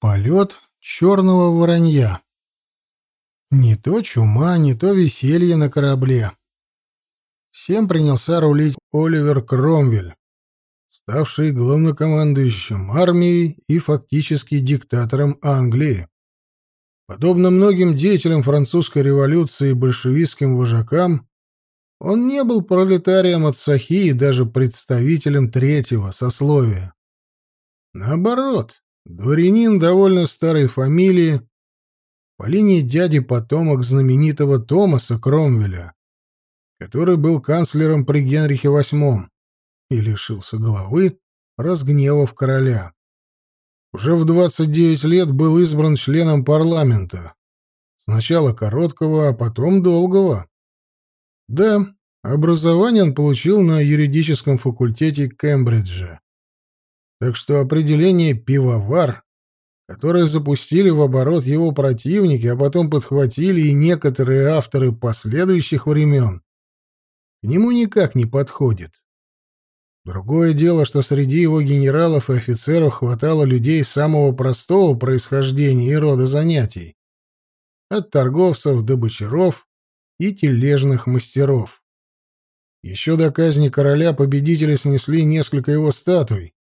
Полет черного воронья. Не то чума, не то веселье на корабле. Всем принялся рулить Оливер Кромвель, ставший главнокомандующим армией и фактически диктатором Англии. Подобно многим деятелям французской революции и большевистским вожакам, он не был пролетарием от Сахи и даже представителем третьего сословия. Наоборот, Дворянин довольно старой фамилии, по линии дяди потомок знаменитого Томаса Кромвеля, который был канцлером при Генрихе VIII и лишился головы, разгневав короля. Уже в 29 лет был избран членом парламента. Сначала короткого, а потом долгого. Да, образование он получил на юридическом факультете Кембриджа. Так что определение «пивовар», которое запустили в оборот его противники, а потом подхватили и некоторые авторы последующих времен, к нему никак не подходит. Другое дело, что среди его генералов и офицеров хватало людей самого простого происхождения и рода занятий. От торговцев до бочаров и тележных мастеров. Еще до казни короля победители снесли несколько его статуй,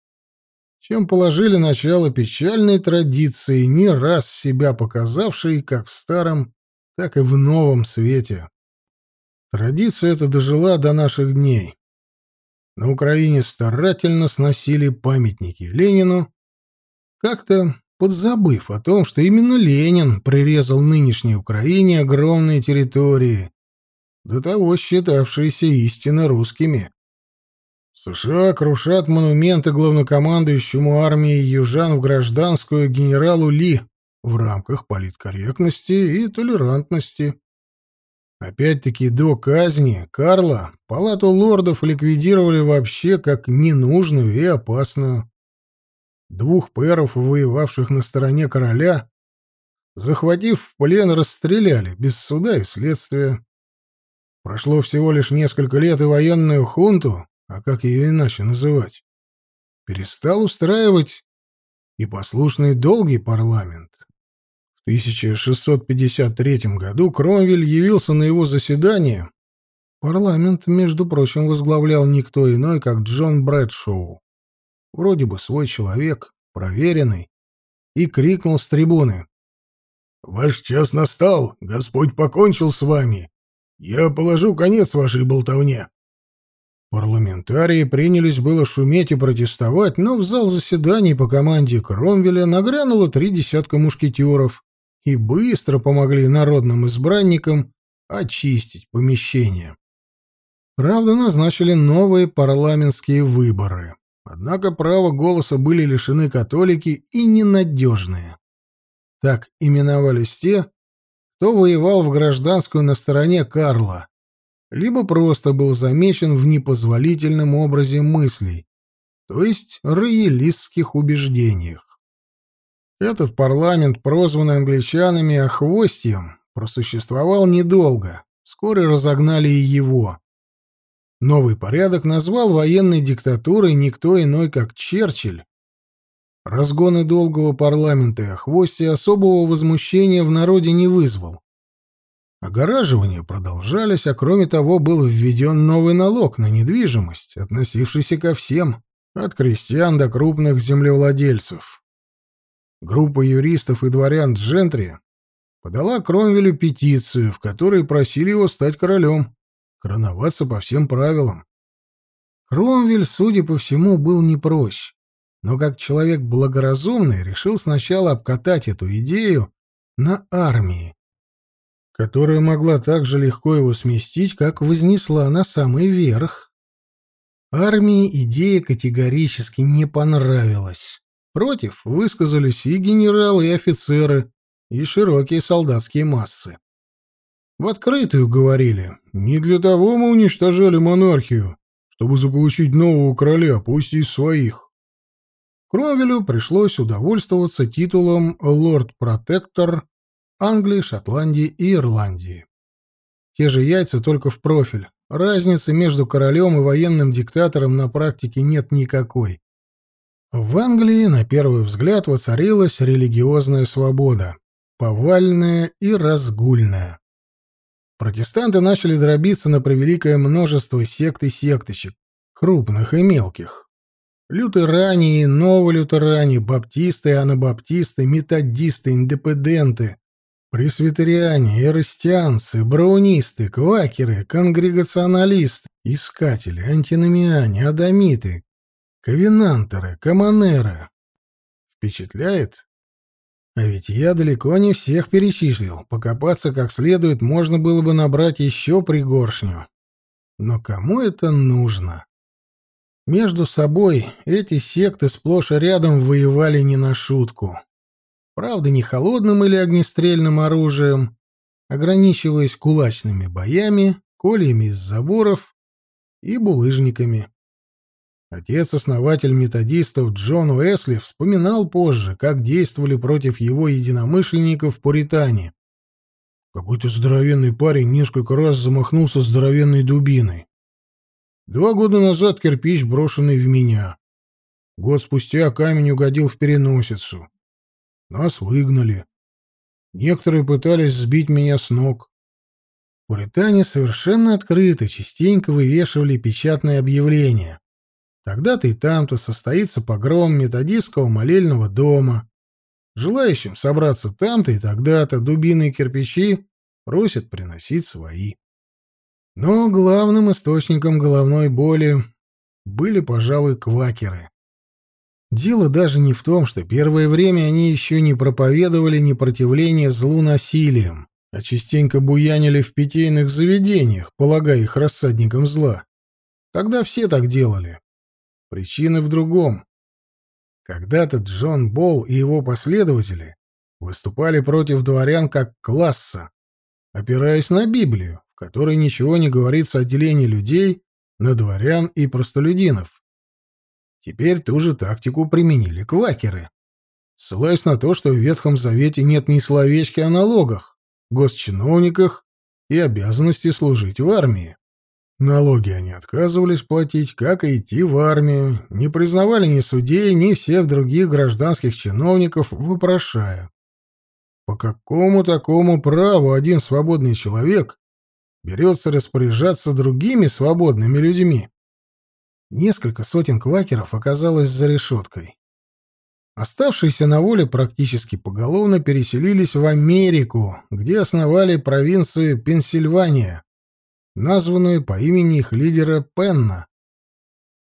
чем положили начало печальной традиции, не раз себя показавшей как в старом, так и в новом свете. Традиция эта дожила до наших дней. На Украине старательно сносили памятники Ленину, как-то подзабыв о том, что именно Ленин прирезал нынешней Украине огромные территории, до того считавшиеся истинно русскими. США крушат монументы главнокомандующему армией южан в гражданскую генералу Ли в рамках политкорректности и толерантности. Опять-таки до казни Карла палату лордов ликвидировали вообще как ненужную и опасную. Двух пэров, воевавших на стороне короля, захватив в плен, расстреляли без суда и следствия. Прошло всего лишь несколько лет, и военную хунту а как ее иначе называть, перестал устраивать и послушный долгий парламент. В 1653 году Кромвель явился на его заседание. Парламент, между прочим, возглавлял никто иной, как Джон Брэдшоу. Вроде бы свой человек, проверенный, и крикнул с трибуны. «Ваш час настал, Господь покончил с вами. Я положу конец вашей болтовне». Парламентарии принялись было шуметь и протестовать, но в зал заседаний по команде Кромвеля нагрянуло три десятка мушкетеров и быстро помогли народным избранникам очистить помещение. Правда, назначили новые парламентские выборы. Однако права голоса были лишены католики и ненадежные. Так именовались те, кто воевал в гражданскую на стороне Карла, либо просто был замечен в непозволительном образе мыслей, то есть роялистских убеждениях. Этот парламент, прозванный англичанами «охвостьем», просуществовал недолго, вскоре разогнали и его. Новый порядок назвал военной диктатурой никто иной, как Черчилль. Разгоны долгого парламента и охвостья особого возмущения в народе не вызвал. Огораживания продолжались, а кроме того был введен новый налог на недвижимость, относившийся ко всем, от крестьян до крупных землевладельцев. Группа юристов и дворян Джентри подала Кромвелю петицию, в которой просили его стать королем, короноваться по всем правилам. Кромвель, судя по всему, был не прочь, но как человек благоразумный решил сначала обкатать эту идею на армии, которая могла так же легко его сместить, как вознесла на самый верх. Армии идея категорически не понравилась. Против высказались и генералы, и офицеры, и широкие солдатские массы. В открытую говорили, не для того мы уничтожали монархию, чтобы заполучить нового короля, пусть и своих. Кромвелю пришлось удовольствоваться титулом «Лорд-протектор» Англии, Шотландии и Ирландии. Те же яйца, только в профиль. Разницы между королем и военным диктатором на практике нет никакой. В Англии, на первый взгляд, воцарилась религиозная свобода, повальная и разгульная. Протестанты начали дробиться на превеликое множество сект и секточек, крупных и мелких. Лютеране и новолютеране, баптисты и анабаптисты, методисты, индепенденты, пресвитериане, эростианцы, браунисты, квакеры, конгрегационалисты, искатели, антиномиане, адамиты, ковенантеры, коммонеры. Впечатляет? А ведь я далеко не всех перечислил. Покопаться как следует можно было бы набрать еще пригоршню. Но кому это нужно? Между собой эти секты сплошь и рядом воевали не на шутку. Правда, не холодным или огнестрельным оружием, ограничиваясь кулачными боями, кольями из заборов и булыжниками. Отец-основатель методистов Джон Уэсли вспоминал позже, как действовали против его единомышленников пуритане. Какой-то здоровенный парень несколько раз замахнулся здоровенной дубиной. Два года назад кирпич, брошенный в меня. Год спустя камень угодил в переносицу. Нас выгнали. Некоторые пытались сбить меня с ног. Пуритане совершенно открыто частенько вывешивали печатные объявления. Тогда-то и там-то состоится погром методистского молельного дома. Желающим собраться там-то и тогда-то дубины и кирпичи просят приносить свои. Но главным источником головной боли были, пожалуй, квакеры. Дело даже не в том, что первое время они еще не проповедовали непротивление злу насилием, а частенько буянили в питейных заведениях, полагая их рассадником зла. Тогда все так делали. Причина в другом. Когда-то Джон Болл и его последователи выступали против дворян как класса, опираясь на Библию, в которой ничего не говорится о делении людей на дворян и простолюдинов. Теперь ту же тактику применили квакеры, ссылаясь на то, что в Ветхом Завете нет ни словечки о налогах, госчиновниках и обязанности служить в армии. Налоги они отказывались платить, как и идти в армию, не признавали ни судей, ни всех других гражданских чиновников, вопрошая. По какому такому праву один свободный человек берется распоряжаться другими свободными людьми? Несколько сотен квакеров оказалось за решеткой. Оставшиеся на воле практически поголовно переселились в Америку, где основали провинцию Пенсильвания, названную по имени их лидера Пенна.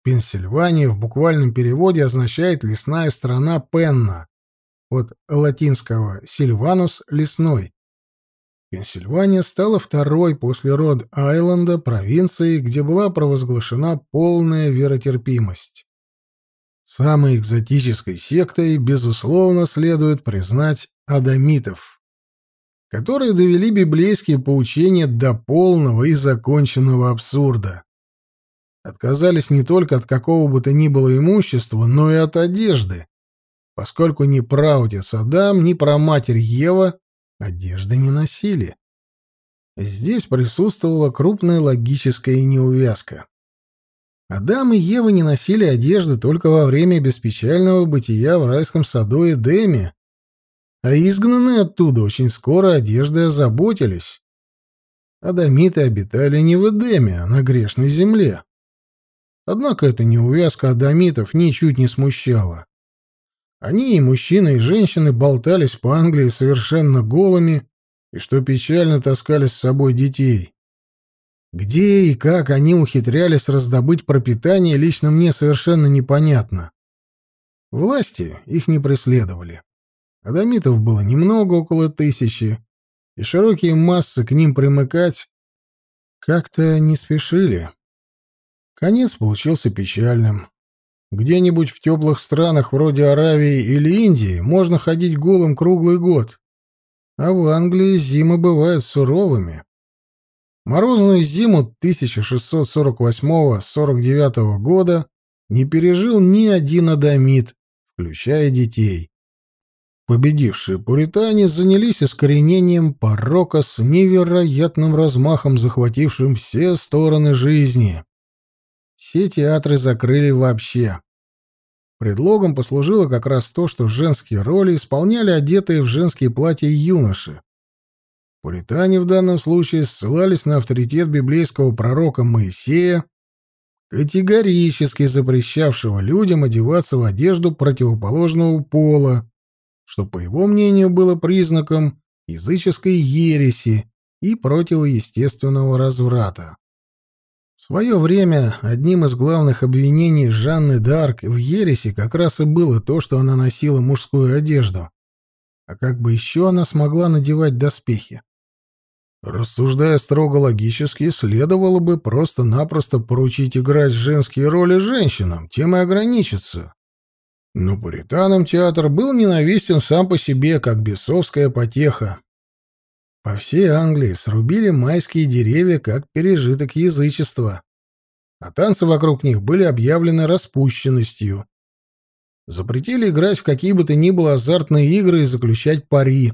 Пенсильвания в буквальном переводе означает «лесная страна Пенна», от латинского «сильванус» — «лесной». Пенсильвания стала второй после Род-Айленда провинцией, где была провозглашена полная веротерпимость. Самой экзотической сектой, безусловно, следует признать адамитов которые довели библейские поучения до полного и законченного абсурда. Отказались не только от какого бы то ни было имущества, но и от одежды, поскольку ни праотец Адам, ни праматерь Ева одежды не носили. Здесь присутствовала крупная логическая неувязка. Адам и Ева не носили одежды только во время беспечального бытия в райском саду Эдеме, а изгнанные оттуда очень скоро одеждой озаботились. Адамиты обитали не в Эдеме, а на грешной земле. Однако эта неувязка адамитов ничуть не смущала. Они, и мужчины, и женщины, болтались по Англии совершенно голыми, и, что печально, таскали с собой детей. Где и как они ухитрялись раздобыть пропитание, лично мне совершенно непонятно. Власти их не преследовали. Адамитов было немного, около тысячи, и широкие массы к ним примыкать как-то не спешили. Конец получился печальным. Где-нибудь в теплых странах вроде Аравии или Индии можно ходить голым круглый год, а в Англии зимы бывают суровыми. Морозную зиму 1648-49 года не пережил ни один адамит, включая детей. Победившие пуритане занялись искоренением порока с невероятным размахом, захватившим все стороны жизни. Все театры закрыли вообще. Предлогом послужило как раз то, что женские роли исполняли одетые в женские платья юноши. Пуритане в данном случае ссылались на авторитет библейского пророка Моисея, категорически запрещавшего людям одеваться в одежду противоположного пола, что, по его мнению, было признаком языческой ереси и противоестественного разврата. В свое время одним из главных обвинений Жанны Д'Арк в ереси как раз и было то, что она носила мужскую одежду. А как бы еще она смогла надевать доспехи? Рассуждая строго логически, следовало бы просто-напросто поручить играть женские роли женщинам, тем и ограничиться. Но пуританам театр был ненавистен сам по себе, как бесовская потеха. По всей Англии срубили майские деревья как пережиток язычества, а танцы вокруг них были объявлены распущенностью. Запретили играть в какие бы то ни было азартные игры и заключать пари.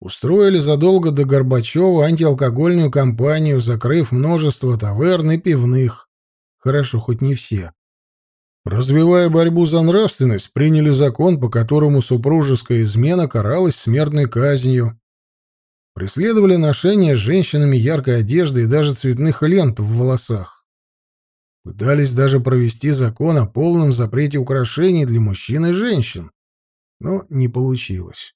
Устроили задолго до Горбачева антиалкогольную кампанию, закрыв множество таверн и пивных. Хорошо, хоть не все. Развивая борьбу за нравственность, приняли закон, по которому супружеская измена каралась смертной казнью. Преследовали ношение женщинами яркой одежды и даже цветных лент в волосах. Пытались даже провести закон о полном запрете украшений для мужчин и женщин, но не получилось.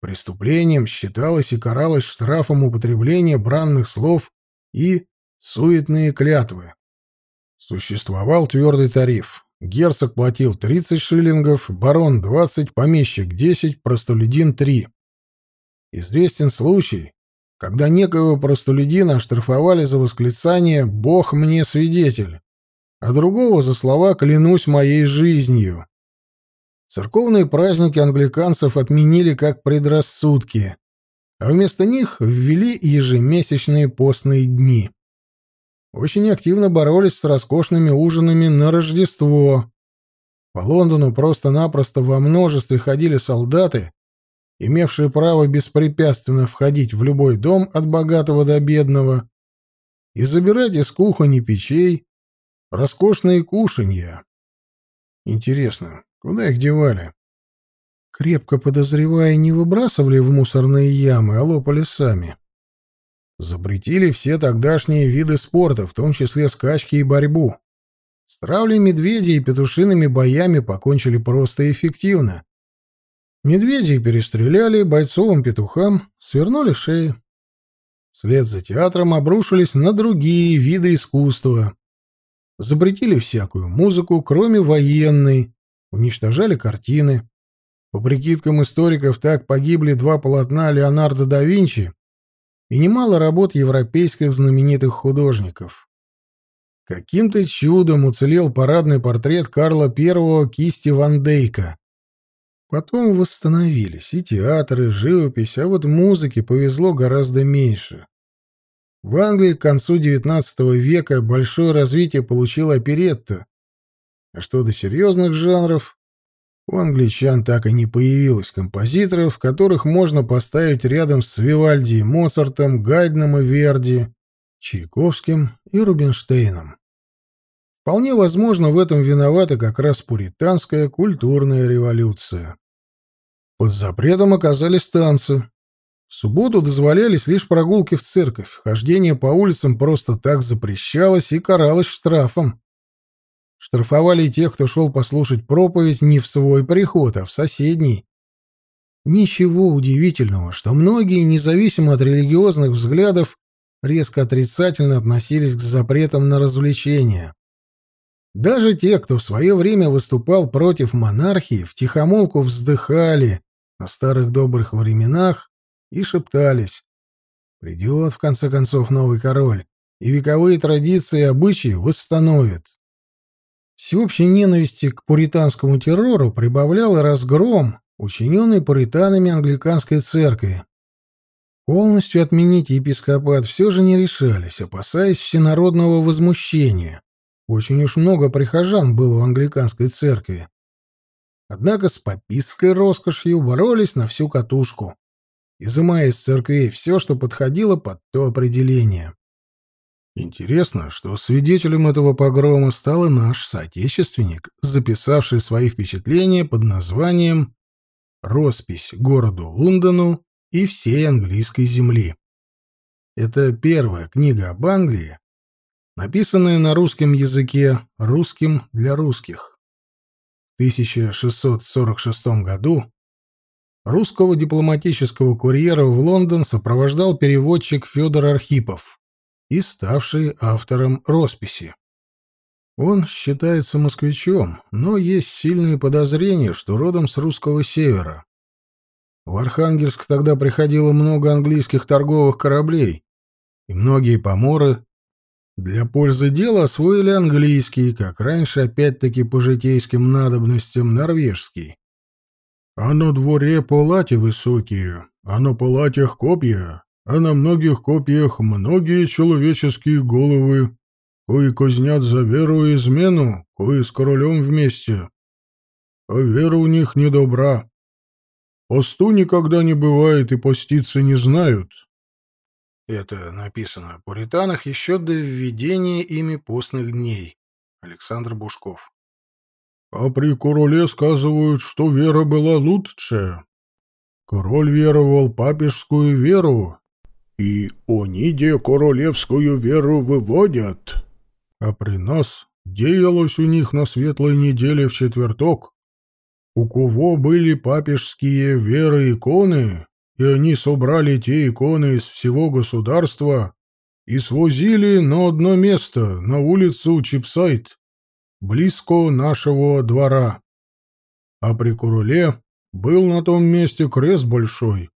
Преступлением считалось и каралось штрафом употребление бранных слов и суетные клятвы. Существовал твердый тариф. Герцог платил 30 шиллингов, барон — 20, помещик — 10, простолюдин — 3. Известен случай, когда некоего простолюдина оштрафовали за восклицание «Бог мне свидетель», а другого за слова «Клянусь моей жизнью». Церковные праздники англиканцев отменили как предрассудки, а вместо них ввели ежемесячные постные дни. Очень активно боролись с роскошными ужинами на Рождество. По Лондону просто-напросто во множестве ходили солдаты, имевшие право беспрепятственно входить в любой дом от богатого до бедного и забирать из кухонь печей роскошные кушанья. Интересно, куда их девали? Крепко подозревая, не выбрасывали в мусорные ямы, а лопали сами. Запретили все тогдашние виды спорта, в том числе скачки и борьбу. С травлей медведей и петушиными боями покончили просто и эффективно. Медведей перестреляли, бойцовым петухам свернули шеи. Вслед за театром обрушились на другие виды искусства. Запретили всякую музыку, кроме военной, уничтожали картины. По прикидкам историков, так погибли два полотна Леонардо да Винчи и немало работ европейских знаменитых художников. Каким-то чудом уцелел парадный портрет Карла I кисти Ван Дейка. Потом восстановились и театры, и живопись, а вот музыке повезло гораздо меньше. В Англии к концу XIX века большое развитие получила оперетта. А что до серьезных жанров, у англичан так и не появилось композиторов, которых можно поставить рядом с Вивальди, Моцартом, Гайдном и Верди, Чайковским и Рубинштейном. Вполне возможно, в этом виновата как раз пуританская культурная революция. Под запретом оказались танцы. В субботу дозволялись лишь прогулки в церковь, хождение по улицам просто так запрещалось и каралось штрафом. Штрафовали тех, кто шел послушать проповедь не в свой приход, а в соседний. Ничего удивительного, что многие, независимо от религиозных взглядов, резко отрицательно относились к запретам на развлечения. Даже те, кто в свое время выступал против монархии, втихомолку вздыхали о старых добрых временах и шептались. Придет, в конце концов, новый король, и вековые традиции и обычаи восстановит. Всеобщей ненависти к пуританскому террору прибавлял и разгром, учиненный пуританами англиканской церкви. Полностью отменить епископат все же не решались, опасаясь всенародного возмущения. Очень уж много прихожан было в англиканской церкви. Однако с попистской роскошью боролись на всю катушку, изымая из церквей все, что подходило под то определение. Интересно, что свидетелем этого погрома стал наш соотечественник, записавший свои впечатления под названием «Роспись городу Лондону и всей английской земли». Это первая книга об Англии, написанная на русском языке русским для русских. В 1646 году русского дипломатического курьера в Лондон сопровождал переводчик Федор Архипов и ставший автором росписи. Он считается москвичом, но есть сильные подозрения, что родом с русского севера. В Архангельск тогда приходило много английских торговых кораблей, и многие поморы для пользы дела освоили английский, как раньше опять-таки по житейским надобностям норвежский. А на дворе палати высокие, а на палатях копья, а на многих копьях многие человеческие головы, кои кознят за веру и измену, кои с королем вместе. А вера у них недобра. Посту никогда не бывает и поститься не знают. Это написано о пуританах еще до введения ими постных дней. Александр Бушков. А при короле сказывают, что вера была лучше. Король веровал папежскую веру, и они де королевскую веру выводят. А при нас деялось у них на светлой неделе в четверток. У кого были папежские веры иконы, и они собрали те иконы из всего государства и свозили на одно место, на улицу Чипсайт, близко нашего двора. А при короле был на том месте крест большой,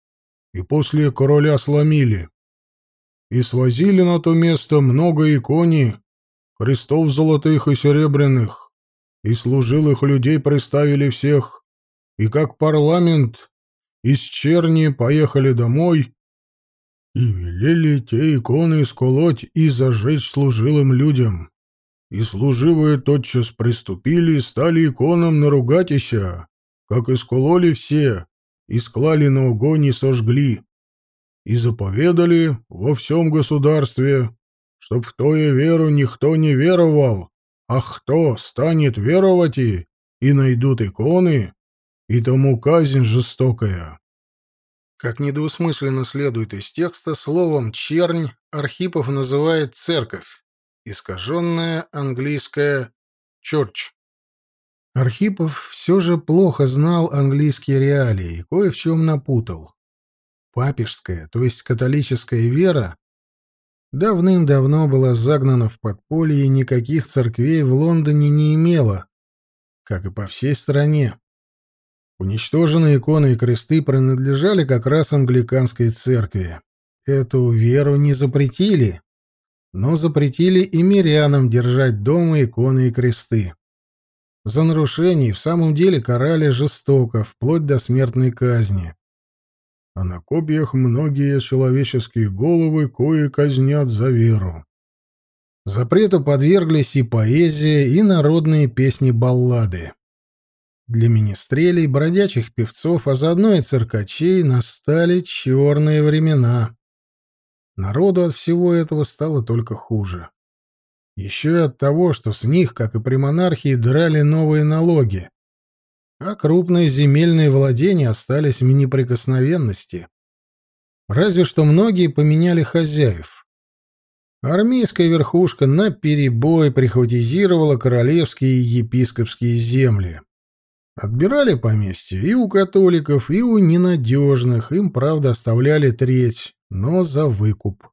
и после короля сломили. И свозили на то место много икони, крестов золотых и серебряных, и служилых людей приставили всех, и как парламент из черни поехали домой и велели те иконы сколоть и зажечь служилым людям. И служивые тотчас приступили и стали иконам наругатися, как искололи все, и склали на огонь и сожгли, и заповедали во всем государстве, чтоб в тое веру никто не веровал, а кто станет веровать и, и найдут иконы, и тому казнь жестокая. Как недвусмысленно следует из текста, словом «чернь» Архипов называет церковь, искаженное английское «church». Архипов все же плохо знал английские реалии и кое в чем напутал. Папежская, то есть католическая вера, давным-давно была загнана в подполье и никаких церквей в Лондоне не имела, как и по всей стране. Уничтоженные иконы и кресты принадлежали как раз англиканской церкви. Эту веру не запретили, но запретили и мирянам держать дома иконы и кресты. За нарушение в самом деле карали жестоко, вплоть до смертной казни. А на копьях многие человеческие головы кое казнят за веру. Запрету подверглись и поэзия, и народные песни-баллады. Для министрелей, бродячих певцов, а заодно и циркачей настали черные времена. Народу от всего этого стало только хуже. Еще и от того, что с них, как и при монархии, драли новые налоги, а крупные земельные владения остались в неприкосновенности. Разве что многие поменяли хозяев. Армейская верхушка наперебой прихватизировала королевские и епископские земли. Отбирали поместья и у католиков, и у ненадежных, им, правда, оставляли треть, но за выкуп.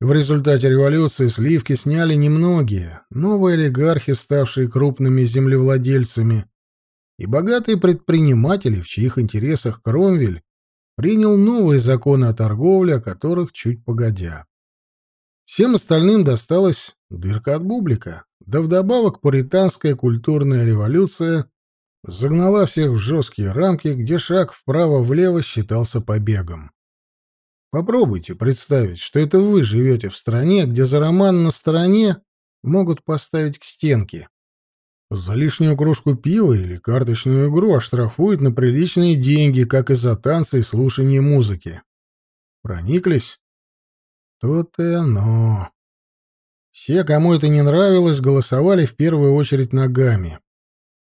В результате революции сливки сняли немногие, новые олигархи, ставшие крупными землевладельцами, и богатые предприниматели, в чьих интересах Кромвель принял новые законы о торговле, о которых чуть погодя. Всем остальным досталась дырка от бублика, да вдобавок пуританская культурная революция загнала всех в жесткие рамки, где шаг вправо-влево считался побегом. Попробуйте представить, что это вы живете в стране, где за роман на стороне могут поставить к стенке. За лишнюю кружку пива или карточную игру оштрафуют на приличные деньги, как и за танцы и слушание музыки. Прониклись? То-то и оно. Все, кому это не нравилось, голосовали в первую очередь ногами.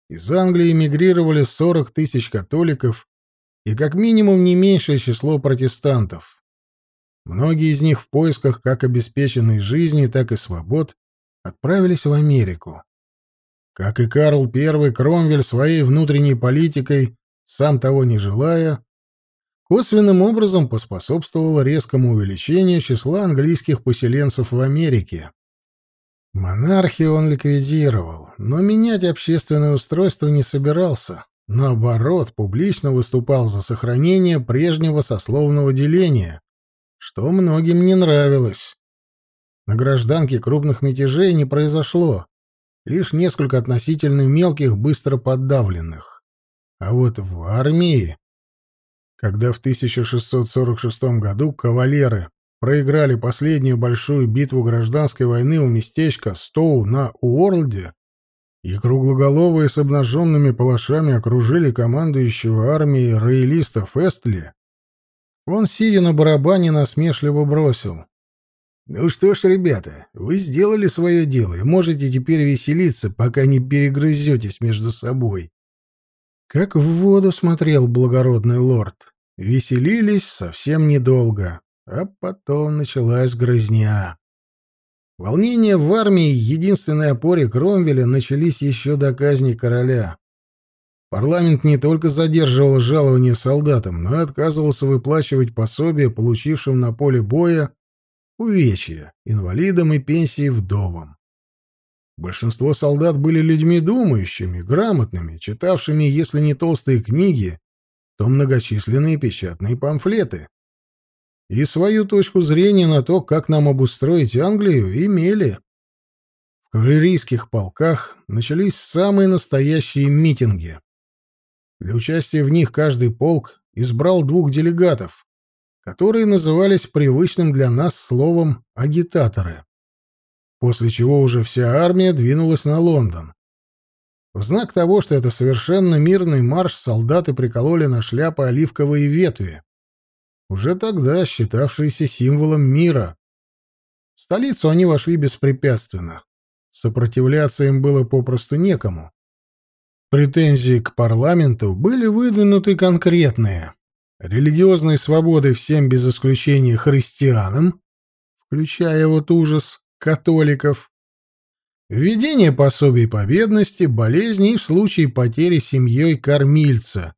Из Англии эмигрировали 40 тысяч католиков и как минимум не меньшее число протестантов. Многие из них в поисках как обеспеченной жизни, так и свобод отправились в Америку. Как и Карл I, Кромвель своей внутренней политикой, сам того не желая, косвенным образом поспособствовал резкому увеличению числа английских поселенцев в Америке. Монархию он ликвидировал, но менять общественное устройство не собирался. Наоборот, публично выступал за сохранение прежнего сословного деления, что многим не нравилось. На гражданке крупных мятежей не произошло, лишь несколько относительно мелких, быстро подавленных. А вот в армии, когда в 1646 году кавалеры проиграли последнюю большую битву гражданской войны у местечка Стоу на Уорлде, и круглоголовые с обнаженными палашами окружили командующего армией роялистов Эстли, он, сидя на барабане, насмешливо бросил. «Ну что ж, ребята, вы сделали свое дело и можете теперь веселиться, пока не перегрызетесь между собой». Как в воду смотрел благородный лорд. Веселились совсем недолго. А потом началась грызня. Волнения в армии, единственной опоре Кромвеля, начались еще до казни короля. Парламент не только задерживал жалования солдатам, но и отказывался выплачивать пособия, получившим на поле боя увечья, инвалидам и пенсии вдовам. Большинство солдат были людьми думающими, грамотными, читавшими, если не толстые книги, то многочисленные печатные памфлеты и свою точку зрения на то, как нам обустроить Англию, имели. В кавалерийских полках начались самые настоящие митинги. Для участия в них каждый полк избрал двух делегатов, которые назывались привычным для нас словом «агитаторы», после чего уже вся армия двинулась на Лондон. В знак того, что это совершенно мирный марш, солдаты прикололи на шляпы оливковые ветви, уже тогда считавшиеся символом мира. В столицу они вошли беспрепятственно. Сопротивляться им было попросту некому. Претензии к парламенту были выдвинуты конкретные. Религиозной свободы всем без исключения христианам, включая вот ужас католиков, введение пособий по бедности, болезней в случае потери семьей кормильца,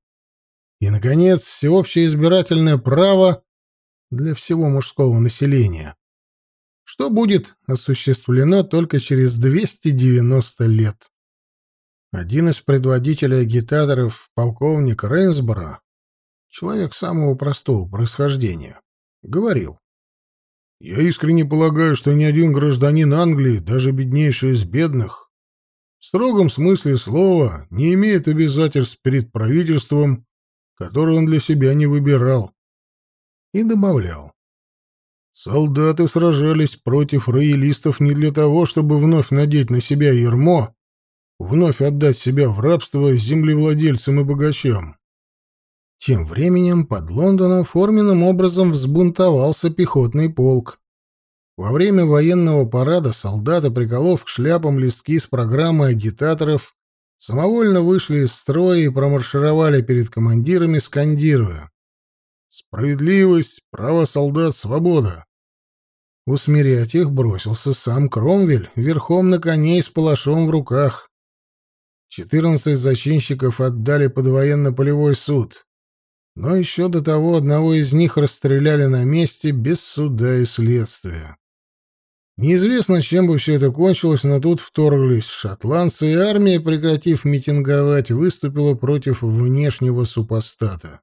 и, наконец, всеобщее избирательное право для всего мужского населения, что будет осуществлено только через 290 лет. Один из предводителей агитаторов, полковник Рейнсборо, человек самого простого происхождения, говорил, «Я искренне полагаю, что ни один гражданин Англии, даже беднейший из бедных, в строгом смысле слова не имеет обязательств перед правительством который он для себя не выбирал. И добавлял. Солдаты сражались против роялистов не для того, чтобы вновь надеть на себя ермо, вновь отдать себя в рабство землевладельцам и богачам. Тем временем под Лондоном форменным образом взбунтовался пехотный полк. Во время военного парада солдаты, приколов к шляпам листки с программой агитаторов, самовольно вышли из строя и промаршировали перед командирами, скандируя «Справедливость, право солдат, свобода!» Усмирять их бросился сам Кромвель, верхом на коне с палашом в руках. Четырнадцать зачинщиков отдали под военно-полевой суд. Но еще до того одного из них расстреляли на месте без суда и следствия. Неизвестно, чем бы все это кончилось, но тут вторглись шотландцы, и армия, прекратив митинговать, выступила против внешнего супостата.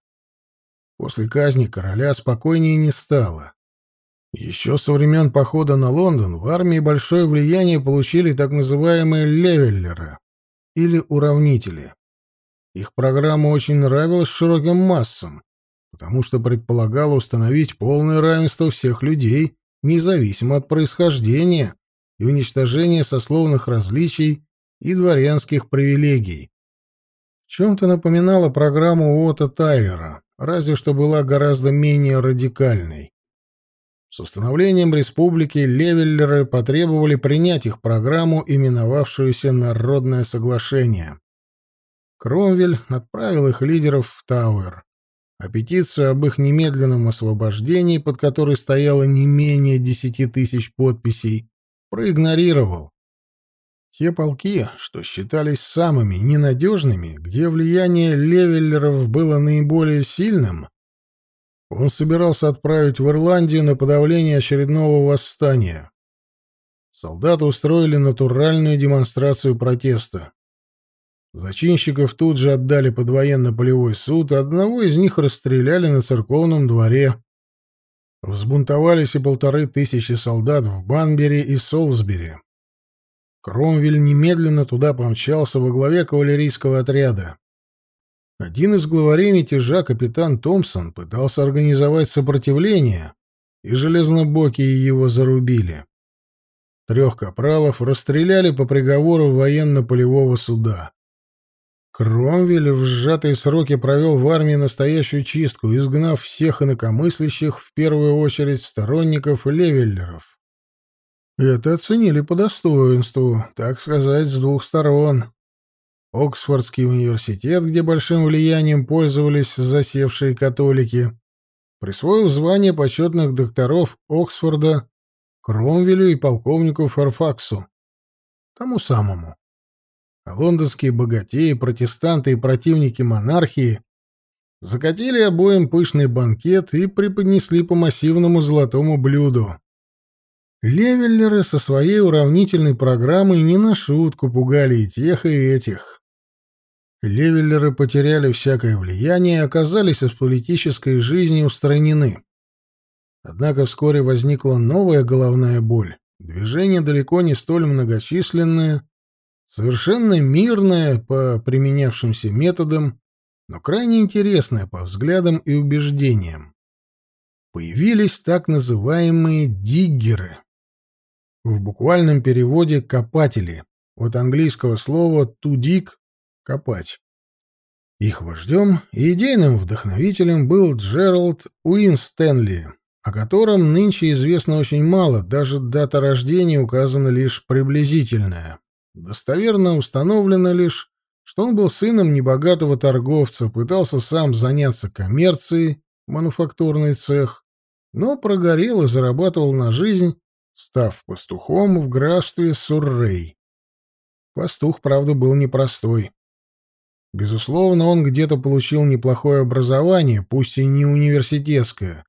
После казни короля спокойнее не стало. Еще со времен похода на Лондон в армии большое влияние получили так называемые левеллеры, или уравнители. Их программа очень нравилась широким массам, потому что предполагала установить полное равенство всех людей, независимо от происхождения и уничтожения сословных различий и дворянских привилегий. В чем-то напоминала программу Уотта Тайлера, разве что была гораздо менее радикальной. С установлением республики левеллеры потребовали принять их программу, именовавшуюся «Народное соглашение». Кромвель отправил их лидеров в Тауэр, а петицию об их немедленном освобождении, под которой стояло не менее десяти тысяч подписей, проигнорировал. Те полки, что считались самыми ненадежными, где влияние левеллеров было наиболее сильным, он собирался отправить в Ирландию на подавление очередного восстания. Солдаты устроили натуральную демонстрацию протеста. Зачинщиков тут же отдали под военно-полевой суд, а одного из них расстреляли на церковном дворе. Взбунтовались и полторы тысячи солдат в Банбери и Солсбери. Кромвель немедленно туда помчался во главе кавалерийского отряда. Один из главарей мятежа, капитан Томпсон, пытался организовать сопротивление, и железнобокие его зарубили. Трех капралов расстреляли по приговору военно-полевого суда. Кромвель в сжатые сроки провел в армии настоящую чистку, изгнав всех инакомыслящих, в первую очередь сторонников левеллеров. Это оценили по достоинству, так сказать, с двух сторон. Оксфордский университет, где большим влиянием пользовались засевшие католики, присвоил звание почетных докторов Оксфорда Кромвелю и полковнику Ферфаксу, тому самому. А лондонские богатеи, протестанты и противники монархии закатили обоим пышный банкет и преподнесли по массивному золотому блюду. Левеллеры со своей уравнительной программой не на шутку пугали и тех, и этих. Левеллеры потеряли всякое влияние и оказались из политической жизни устранены. Однако вскоре возникла новая головная боль. Движение далеко не столь многочисленное, совершенно мирное по применявшимся методам, но крайне интересное по взглядам и убеждениям. Появились так называемые диггеры. В буквальном переводе «копатели», от английского слова «to dig» копать. Их вождем и идейным вдохновителем был Джеральд Уинстенли, о котором нынче известно очень мало, даже дата рождения указана лишь приблизительная. Достоверно установлено лишь, что он был сыном небогатого торговца, пытался сам заняться коммерцией, мануфактурный цех, но прогорел и зарабатывал на жизнь, став пастухом в графстве Суррей. Пастух, правда, был непростой. Безусловно, он где-то получил неплохое образование, пусть и не университетское,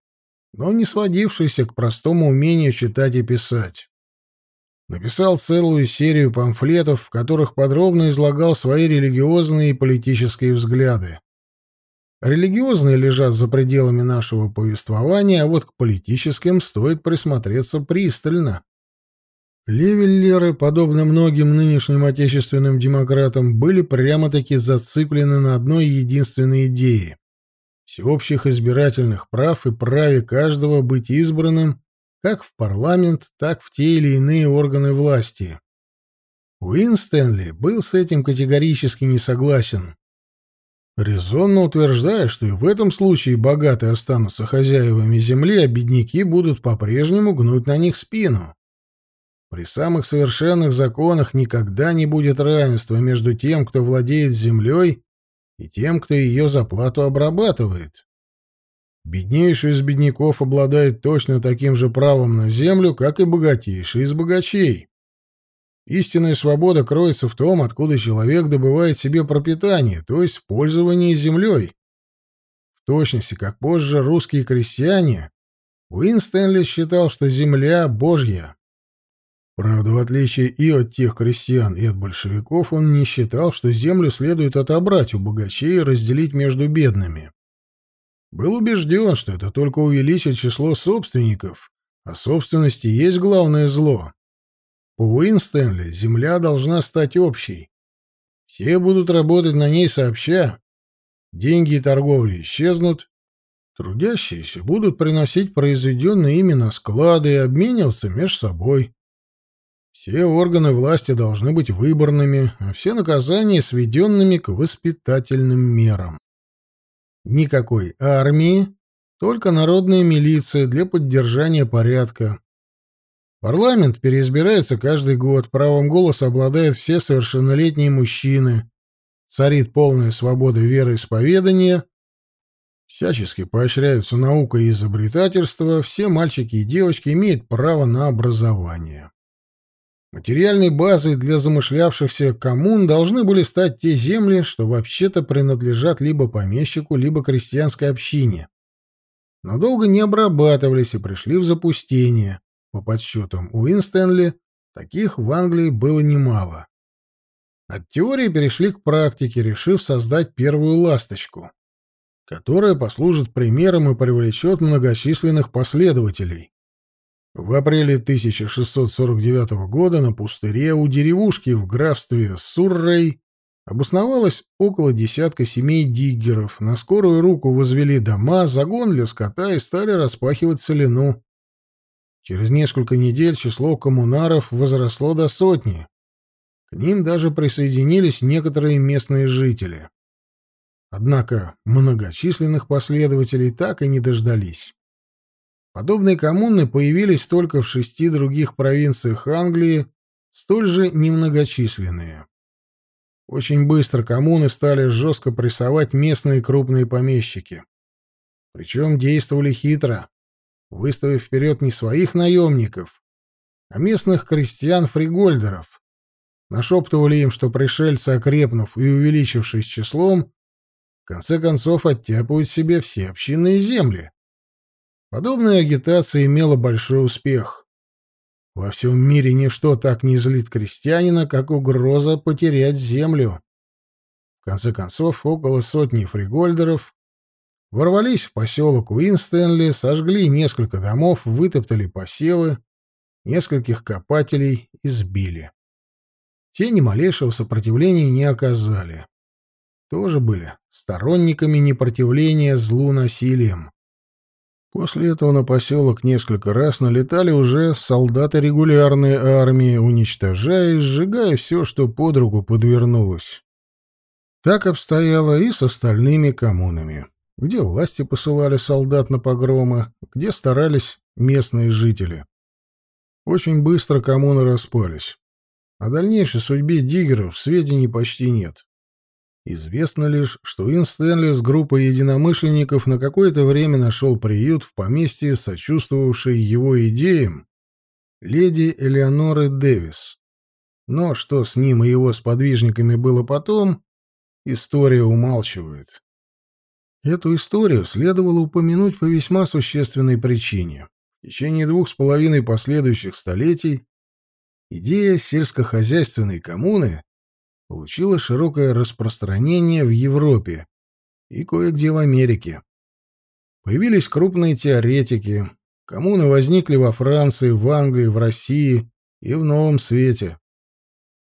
но не сводившееся к простому умению читать и писать. Написал целую серию памфлетов, в которых подробно излагал свои религиозные и политические взгляды. Религиозные лежат за пределами нашего повествования, а вот к политическим стоит присмотреться пристально. Левеллеры, подобно многим нынешним отечественным демократам, были прямо-таки зациклены на одной единственной идее — всеобщих избирательных прав и праве каждого быть избранным как в парламент, так в те или иные органы власти. Уин Стэнли был с этим категорически не согласен. Резонно утверждая, что и в этом случае богатые останутся хозяевами земли, а бедняки будут по-прежнему гнуть на них спину. При самых совершенных законах никогда не будет равенства между тем, кто владеет землей, и тем, кто ее за плату обрабатывает. Беднейший из бедняков обладает точно таким же правом на землю, как и богатейший из богачей. Истинная свобода кроется в том, откуда человек добывает себе пропитание, то есть в пользовании землей. В точности, как позже русские крестьяне, Уинстенли считал, что земля — Божья. Правда, в отличие и от тех крестьян, и от большевиков, он не считал, что землю следует отобрать у богачей и разделить между бедными. Был убежден, что это только увеличит число собственников, а собственности есть главное зло. По Уинстенли земля должна стать общей. Все будут работать на ней сообща. Деньги и торговля исчезнут. Трудящиеся будут приносить произведенные ими на склады и обмениваться между собой. Все органы власти должны быть выборными, а все наказания сведенными к воспитательным мерам. Никакой армии, Только народная милиция для поддержания порядка. Парламент переизбирается каждый год, правом голоса обладают все совершеннолетние мужчины. Царит полная свобода вероисповедания. Всячески поощряются наука и изобретательство, все мальчики и девочки имеют право на образование. Материальной базой для замышлявшихся коммун должны были стать те земли, что вообще-то принадлежат либо помещику, либо крестьянской общине. Но долго не обрабатывались и пришли в запустение. По подсчетам Уинстенли, таких в Англии было немало. От теории перешли к практике, решив создать первую ласточку, которая послужит примером и привлечет многочисленных последователей. В апреле 1649 года на пустыре у деревушки в графстве Суррей обосновалось около десятка семей диггеров, на скорую руку возвели дома, загон для скота и стали распахивать целину. Через несколько недель число коммунаров возросло до сотни. К ним даже присоединились некоторые местные жители. Однако многочисленных последователей так и не дождались. Подобные коммуны появились только в шести других провинциях Англии, столь же немногочисленные. Очень быстро коммуны стали жестко прессовать местные крупные помещики. Причем действовали хитро, выставив вперед не своих наемников, а местных крестьян-фригольдеров. Нашептывали им, что пришельцы, окрепнув и увеличившись числом, в конце концов оттяпают себе все общинные земли. Подобная агитация имела большой успех. Во всем мире ничто так не злит крестьянина, как угроза потерять землю. В конце концов, около сотни фригольдеров ворвались в поселок Уинстенли, сожгли несколько домов, вытоптали посевы, нескольких копателей избили. Те ни малейшего сопротивления не оказали. Тоже были сторонниками непротивления злу насилием. После этого на поселок несколько раз налетали уже солдаты регулярной армии, уничтожая и сжигая все, что под руку подвернулось. Так обстояло и с остальными коммунами, где власти посылали солдат на погромы, где старались местные жители. Очень быстро коммуны распались. О дальнейшей судьбе диггеров сведений почти нет. Известно лишь, что Уин Стэнли с группой единомышленников на какое-то время нашел приют в поместье, сочувствовавшей его идеям, леди Элеоноры Дэвис. Но что с ним и его сподвижниками было потом, история умалчивает. Эту историю следовало упомянуть по весьма существенной причине. В течение двух с половиной последующих столетий идея сельскохозяйственной коммуны получила широкое распространение в Европе и кое-где в Америке. Появились крупные теоретики, коммуны возникли во Франции, в Англии, в России и в Новом Свете.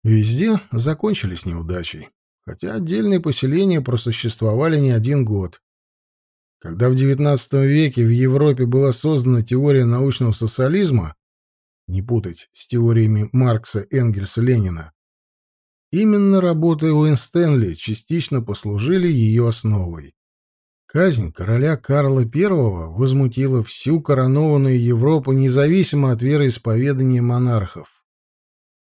Везде закончились неудачей, хотя отдельные поселения просуществовали не один год. Когда в XIX веке в Европе была создана теория научного социализма, не путать с теориями Маркса, Энгельса, Ленина, Именно работы Уинстенли частично послужили ее основой. Казнь короля Карла I возмутила всю коронованную Европу независимо от вероисповедания монархов.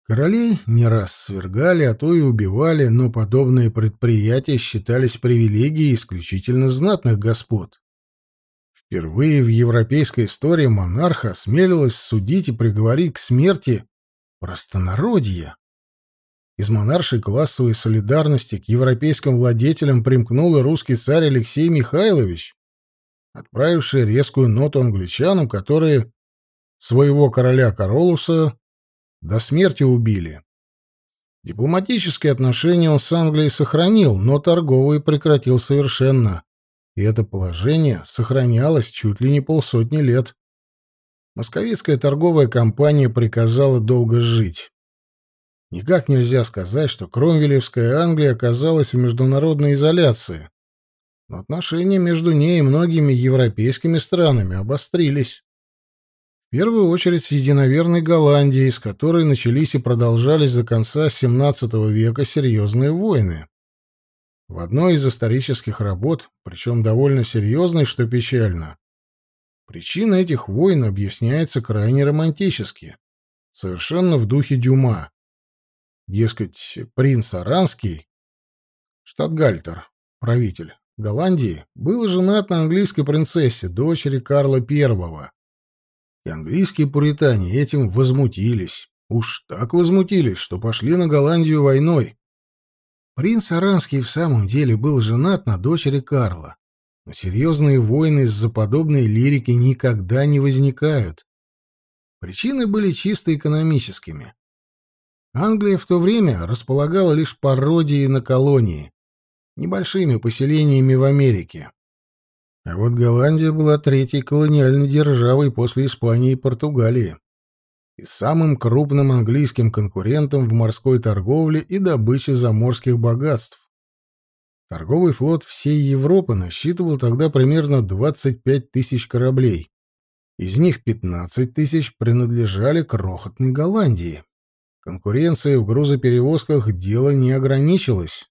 Королей не раз свергали, а то и убивали, но подобные предприятия считались привилегией исключительно знатных господ. Впервые в европейской истории монарха осмелилась судить и приговорить к смерти простонародье. Из монаршей классовой солидарности к европейским владетелям примкнул и русский царь Алексей Михайлович, отправивший резкую ноту англичанам, которые своего короля Королуса до смерти убили. Дипломатические отношения он с Англией сохранил, но торговые прекратил совершенно, и это положение сохранялось чуть ли не полсотни лет. Московицкая торговая компания приказала долго жить. Никак нельзя сказать, что Кромвелевская Англия оказалась в международной изоляции. Но отношения между ней и многими европейскими странами обострились. В первую очередь с единоверной Голландией, с которой начались и продолжались до конца XVII века серьезные войны. В одной из исторических работ, причем довольно серьезной, что печально, Причина этих войн объясняется крайне романтически, совершенно в духе Дюма. Дескать, принц Аранский, штатгальтер, правитель Голландии, был женат на английской принцессе, дочери Карла I. И английские пуритане этим возмутились. Уж так возмутились, что пошли на Голландию войной. Принц Аранский в самом деле был женат на дочери Карла. Но серьезные войны из-за подобной лирики никогда не возникают. Причины были чисто экономическими. Англия в то время располагала лишь пародией на колонии, небольшими поселениями в Америке. А вот Голландия была третьей колониальной державой после Испании и Португалии и самым крупным английским конкурентом в морской торговле и добыче заморских богатств. Торговый флот всей Европы насчитывал тогда примерно 25 тысяч кораблей. Из них 15 тысяч принадлежали крохотной Голландии. Конкуренция в грузоперевозках дело не ограничилась.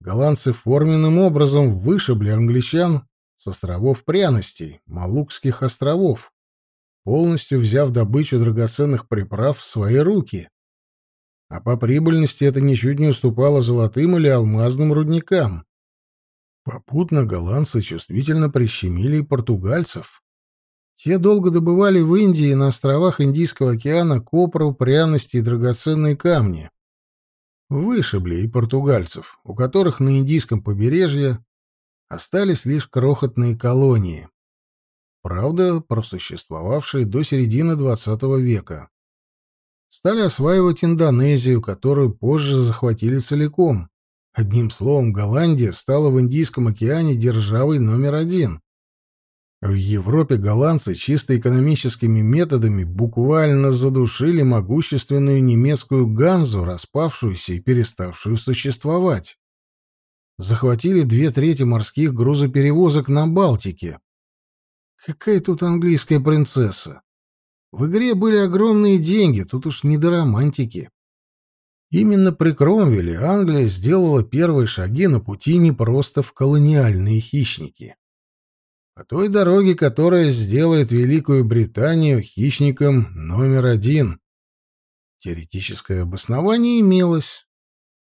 Голландцы форменным образом вышибли англичан с островов пряностей, Малукских островов, полностью взяв добычу драгоценных приправ в свои руки. А по прибыльности это ничуть не уступало золотым или алмазным рудникам. Попутно голландцы чувствительно прищемили и португальцев. Те долго добывали в Индии и на островах Индийского океана копру, пряности и драгоценные камни. Вышибли и португальцев, у которых на индийском побережье остались лишь крохотные колонии правда, просуществовавшие до середины XX века. Стали осваивать Индонезию, которую позже захватили целиком. Одним словом, Голландия стала в Индийском океане державой номер один. В Европе голландцы чисто экономическими методами буквально задушили могущественную немецкую Ганзу, распавшуюся и переставшую существовать. Захватили две трети морских грузоперевозок на Балтике, Какая тут английская принцесса? В игре были огромные деньги, тут уж не до романтики. Именно при Кромвеле Англия сделала первые шаги на пути не просто в колониальные хищники. По той дороге, которая сделает Великую Британию хищником номер один. Теоретическое обоснование имелось.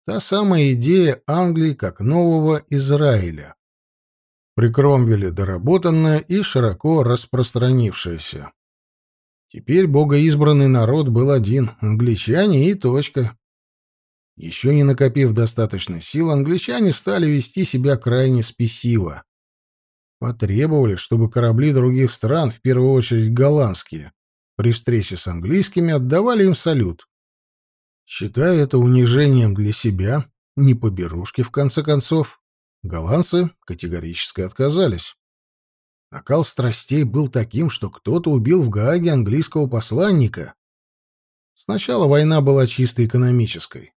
Та самая идея Англии как нового Израиля при Кромвеле доработанная и широко распространившаяся. Теперь богоизбранный народ был один — англичане и точка. Еще не накопив достаточно сил, англичане стали вести себя крайне спесиво. Потребовали, чтобы корабли других стран, в первую очередь голландские, при встрече с английскими отдавали им салют. Считая это унижением для себя, не поберушки, в конце концов, Голландцы категорически отказались. Накал страстей был таким, что кто-то убил в Гааге английского посланника. Сначала война была чисто экономической.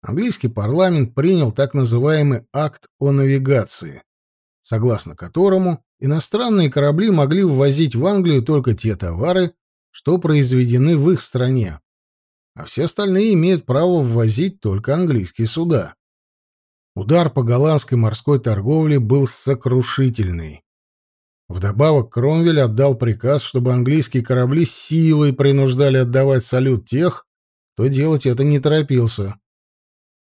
Английский парламент принял так называемый акт о навигации, согласно которому иностранные корабли могли ввозить в Англию только те товары, что произведены в их стране, а все остальные имеют право ввозить только английские суда. Удар по голландской морской торговле был сокрушительный. Вдобавок Кромвель отдал приказ, чтобы английские корабли силой принуждали отдавать салют тех, кто делать это не торопился.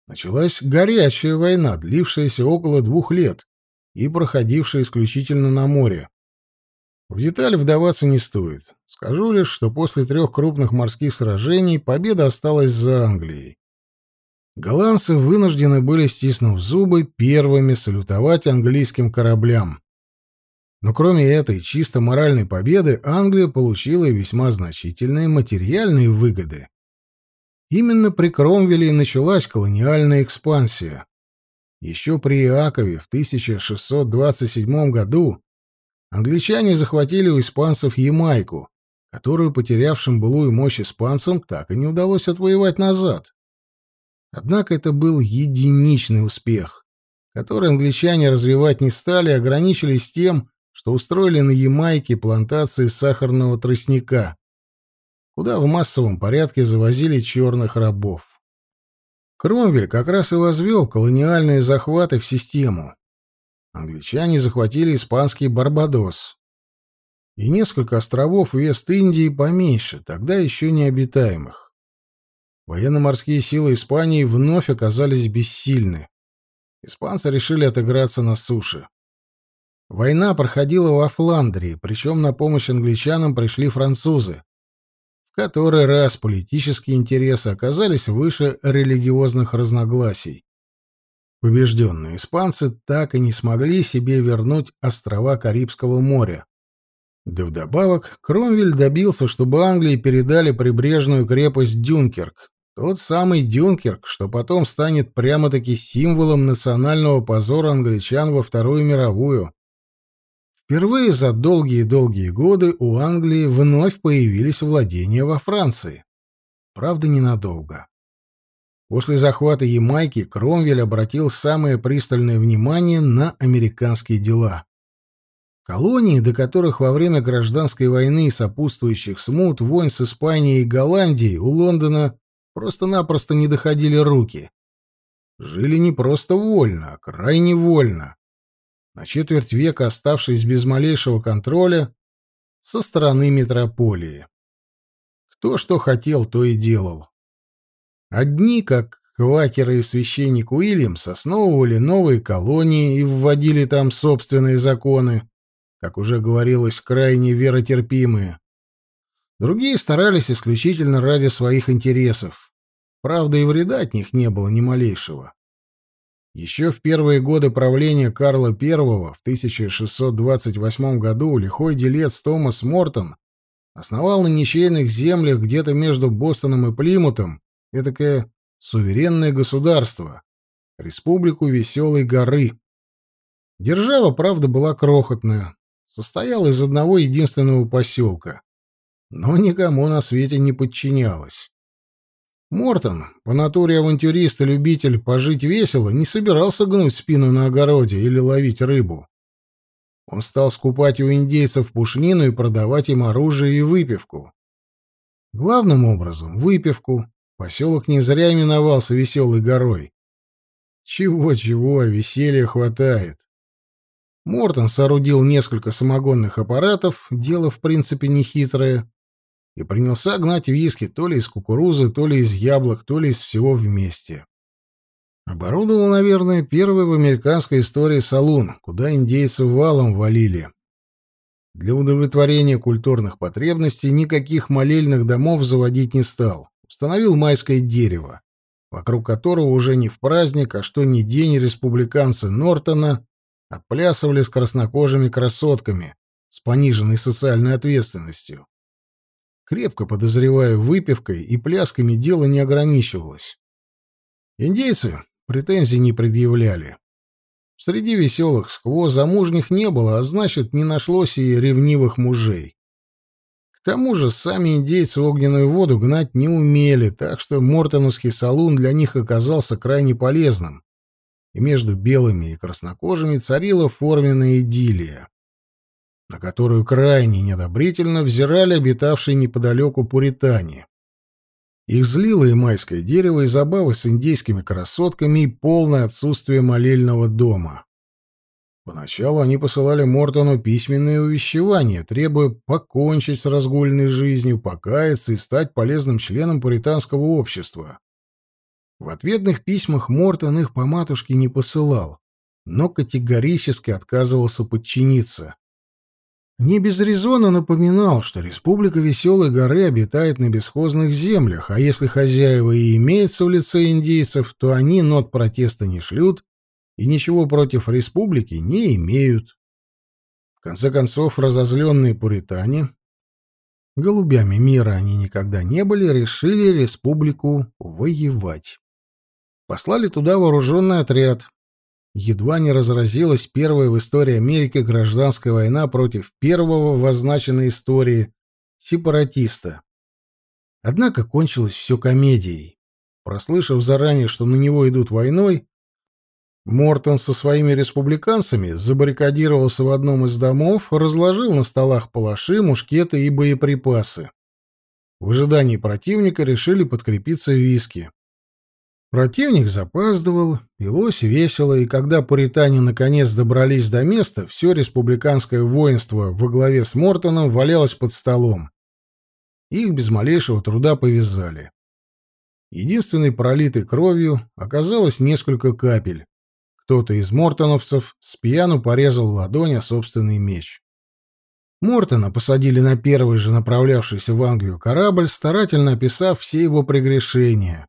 Началась горячая война, длившаяся около двух лет и проходившая исключительно на море. В детали вдаваться не стоит. Скажу лишь, что после трех крупных морских сражений победа осталась за Англией. Голландцы вынуждены были, стиснув зубы, первыми салютовать английским кораблям. Но кроме этой чисто моральной победы, Англия получила и весьма значительные материальные выгоды. Именно при Кромвеле и началась колониальная экспансия. Еще при Иакове в 1627 году англичане захватили у испанцев Ямайку, которую потерявшим былую мощь испанцам так и не удалось отвоевать назад. Однако это был единичный успех, который англичане развивать не стали, ограничились тем, что устроили на Ямайке плантации сахарного тростника, куда в массовом порядке завозили черных рабов. Кромвель как раз и возвел колониальные захваты в систему. Англичане захватили испанский Барбадос. и несколько островов Вест-Индии поменьше, тогда еще необитаемых. Военно-морские силы Испании вновь оказались бессильны. Испанцы решили отыграться на суше. Война проходила во Фландрии, причем на помощь англичанам пришли французы. Который раз политические интересы оказались выше религиозных разногласий. Побежденные испанцы так и не смогли себе вернуть острова Карибского моря. Да вдобавок, Кромвель добился, чтобы Англии передали прибрежную крепость Дюнкерк, тот самый Дюнкерк, что потом станет прямо-таки символом национального позора англичан во Вторую мировую. Впервые за долгие-долгие годы у Англии вновь появились владения во Франции. Правда, ненадолго. После захвата Ямайки Кромвель обратил самое пристальное внимание на американские дела. Колонии, до которых во время гражданской войны и сопутствующих смут войн с Испанией и Голландией у Лондона просто-напросто не доходили руки. Жили не просто вольно, а крайне вольно. На четверть века оставшись без малейшего контроля со стороны метрополии. Кто что хотел, то и делал. Одни, как квакеры и священник Уильямс, основывали новые колонии и вводили там собственные законы, как уже говорилось, крайне веротерпимые. Другие старались исключительно ради своих интересов. Правда, и вреда от них не было ни малейшего. Еще в первые годы правления Карла I в 1628 году лихой делец Томас Мортон основал на ничейных землях где-то между Бостоном и Плимутом этакое суверенное государство, республику Веселой горы. Держава, правда, была крохотная, состояла из одного единственного поселка, но никому на свете не подчинялась. Мортон, по натуре авантюрист и любитель пожить весело, не собирался гнуть спину на огороде или ловить рыбу. Он стал скупать у индейцев пушнину и продавать им оружие и выпивку. Главным образом — выпивку, Поселок не зря именовался Веселой горой. Чего-чего, а веселья хватает. Мортон соорудил несколько самогонных аппаратов, дело в принципе нехитрое, и принялся гнать виски то ли из кукурузы, то ли из яблок, то ли из всего вместе. Оборудовал, наверное, первый в американской истории салун, куда индейцы валом валили. Для удовлетворения культурных потребностей никаких молельных домов заводить не стал установил майское дерево, вокруг которого уже не в праздник, а что ни день республиканцы Нортона отплясывали с краснокожими красотками с пониженной социальной ответственностью. Крепко подозревая выпивкой и плясками дело не ограничивалось. Индейцы претензий не предъявляли. Среди веселых скво замужних не было, а значит, не нашлось и ревнивых мужей. К тому же сами индейцы огненную воду гнать не умели, так что мортоновский салун для них оказался крайне полезным. И между белыми и краснокожими царила форменная идиллия, на которую крайне недобрительно взирали обитавшие неподалеку пуритане. Их злило и майское дерево, и забавы с индейскими красотками, и полное отсутствие молельного дома. Поначалу они посылали Мортону письменные увещевания, требуя покончить с разгульной жизнью, покаяться и стать полезным членом пуританского общества. В ответных письмах Мортон их по матушке не посылал, но категорически отказывался подчиниться. Не без резона напоминал, что Республика Веселой горы обитает на бесхозных землях, а если хозяева и имеются в лице индейцев, то они нот протеста не шлют и ничего против республики не имеют. В конце концов, разозленные пуритане, голубями мира они никогда не были, решили республику воевать. Послали туда вооруженный отряд. Едва не разразилась первая в истории Америки гражданская война против первого в означенной истории сепаратиста. Однако кончилось все комедией. Прослышав заранее, что на него идут войной, Мортон со своими республиканцами забаррикадировался в одном из домов, разложил на столах палаши, мушкеты и боеприпасы. В ожидании противника решили подкрепиться виски. Противник запаздывал, пилось весело, и когда пуритане наконец добрались до места, все республиканское воинство во главе с Мортоном валялось под столом. Их без малейшего труда повязали. Единственной пролитой кровью оказалось несколько капель. Кто-то из мортоновцев с пьяну порезал ладонь о собственный меч. Мортона посадили на первый же направлявшийся в Англию корабль, старательно описав все его прегрешения